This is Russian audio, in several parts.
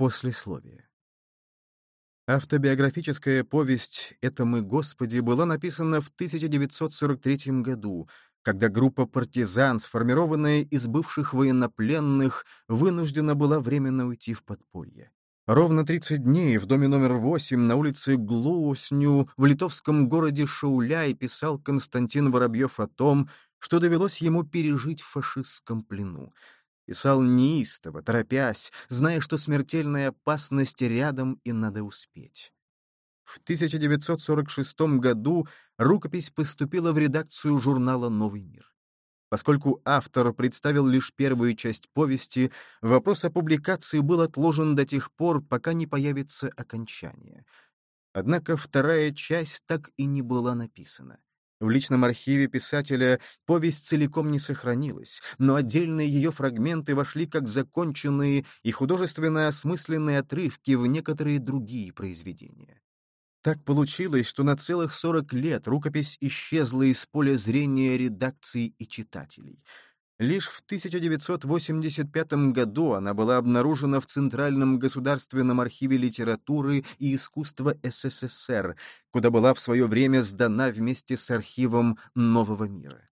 Послесловие. Автобиографическая повесть «Это мы, Господи» была написана в 1943 году, когда группа партизан, сформированная из бывших военнопленных, вынуждена была временно уйти в подполье. Ровно 30 дней в доме номер 8 на улице Глуосню в литовском городе Шауляй писал Константин Воробьев о том, что довелось ему пережить в фашистском плену. Писал неистово, торопясь, зная, что смертельная опасность рядом и надо успеть. В 1946 году рукопись поступила в редакцию журнала «Новый мир». Поскольку автор представил лишь первую часть повести, вопрос о публикации был отложен до тех пор, пока не появится окончание. Однако вторая часть так и не была написана. В личном архиве писателя повесть целиком не сохранилась, но отдельные ее фрагменты вошли как законченные и художественно осмысленные отрывки в некоторые другие произведения. Так получилось, что на целых 40 лет рукопись исчезла из поля зрения редакции и читателей — Лишь в 1985 году она была обнаружена в Центральном государственном архиве литературы и искусства СССР, куда была в свое время сдана вместе с архивом «Нового мира».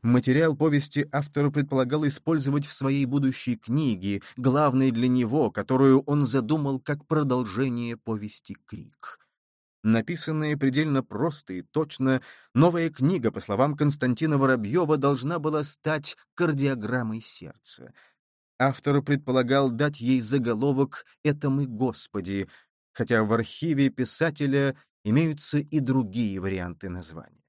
Материал повести автор предполагал использовать в своей будущей книге, главной для него, которую он задумал как продолжение повести «Крик». Написанная предельно просто и точно, новая книга, по словам Константина Воробьева, должна была стать кардиограммой сердца. Автор предполагал дать ей заголовок «Это мы, Господи», хотя в архиве писателя имеются и другие варианты названия.